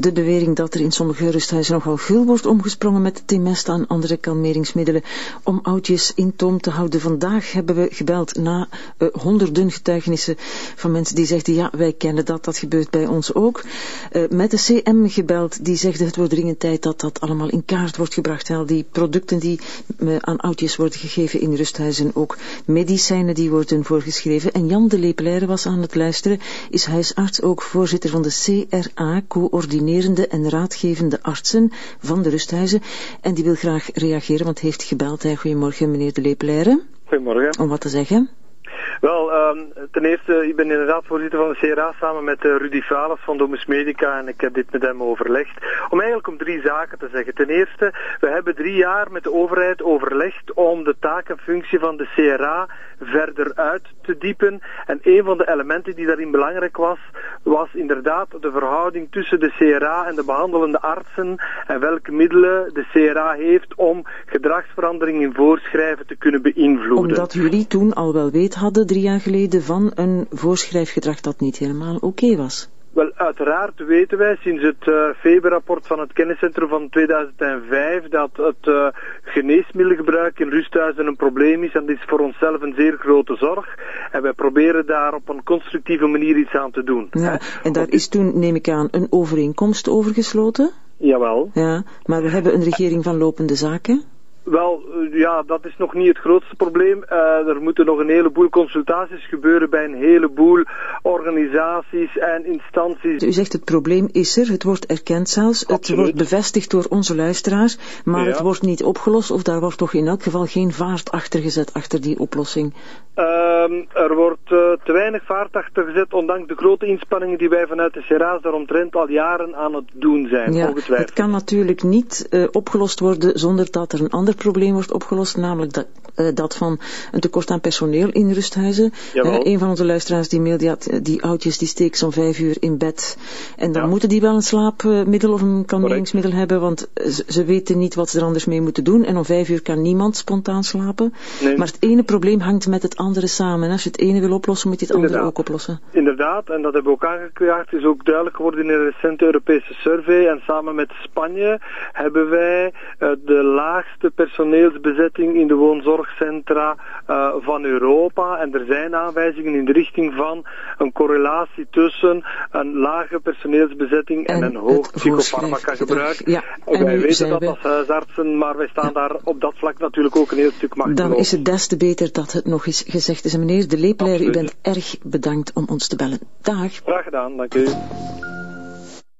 de bewering dat er in sommige rusthuizen nogal veel wordt omgesprongen met Temesta en andere kalmeringsmiddelen om oudjes in toom te houden. Vandaag hebben we gebeld na uh, honderden getuigenissen van mensen die zeggen ja, wij kennen dat, dat gebeurt bij ons ook. Uh, met de CM gebeld, die zegt het wordt dringend tijd dat dat allemaal in kaart wordt gebracht. Al die producten die uh, aan oudjes worden gegeven in rusthuizen, ook medicijnen die worden voorgeschreven. En Jan de Lepelaire was aan het luisteren, is huisarts, ook voorzitter van de CRA, coördinerende en raadgevende artsen van de rusthuizen. En die wil graag reageren, want heeft gebeld. Hè. Goedemorgen, meneer de Lepelaire. Goedemorgen. Om wat te zeggen? Wel, um, ten eerste, ik ben inderdaad voorzitter van de CRA samen met uh, Rudy Valens van Domus Medica en ik heb dit met hem overlegd. Om eigenlijk om drie zaken te zeggen. Ten eerste, we hebben drie jaar met de overheid overlegd om de taak en functie van de CRA verder uit te diepen. En een van de elementen die daarin belangrijk was, was inderdaad de verhouding tussen de CRA en de behandelende artsen en welke middelen de CRA heeft om gedragsverandering in voorschrijven te kunnen beïnvloeden. Omdat jullie toen al wel weet hadden, drie jaar geleden, van een voorschrijfgedrag dat niet helemaal oké was. Wel, uiteraard weten wij sinds het uh, FEBE-rapport van het kenniscentrum van 2005 dat het uh, geneesmiddelgebruik in rusthuizen een probleem is en dat is voor onszelf een zeer grote zorg. En wij proberen daar op een constructieve manier iets aan te doen. Ja, en daar is toen, neem ik aan, een overeenkomst over gesloten? Jawel. Ja, maar we hebben een regering van lopende zaken. Wel, ja, dat is nog niet het grootste probleem. Uh, er moeten nog een heleboel consultaties gebeuren bij een heleboel organisaties en instanties. U zegt het probleem is er, het wordt erkend zelfs, Absoluut. het wordt bevestigd door onze luisteraars, maar Ja. het wordt niet opgelost of daar wordt toch in elk geval geen vaart achter gezet achter die oplossing. Ehm, er wordt eh, te weinig vaart achter gezet, ondanks de grote inspanningen die wij vanuit de CERA's daaromtrent al jaren aan het doen zijn, Ja, ongetwijfeld. het kan natuurlijk niet eh, opgelost worden zonder dat er een ander probleem wordt opgelost, namelijk dat, eh, dat van een tekort aan personeel in rusthuizen. Een van onze luisteraars die mailde, t- die oudjes die steken zo'n vijf uur in bed en dan Ja. moeten die wel een slaapmiddel of een kalmeringsmiddel hebben, want ze, ze weten niet wat ze er anders mee moeten doen en om vijf uur kan niemand spontaan slapen. Nee. Maar het ene probleem hangt met het andere samen. En als je het ene wil oplossen, moet je het andere ook oplossen. Inderdaad, en dat hebben we ook aangekaart, is ook duidelijk geworden in een recente Europese survey. En samen met Spanje hebben wij eh, de laagste personeelsbezetting in de woonzorgcentra eh, van Europa. En er zijn aanwijzingen in de richting van een correlatie tussen een lage personeelsbezetting en, En een hoog het psychofarmaca gebruik. Ja, En wij weten dat we- als huisartsen, maar wij staan daar op dat vlak natuurlijk ook een heel stuk machteloos. Dan is het des te beter dat het nog eens gezegd is. En meneer De Lepelaire, u bent erg bedankt om ons te bellen. Dag. Graag gedaan, dank u.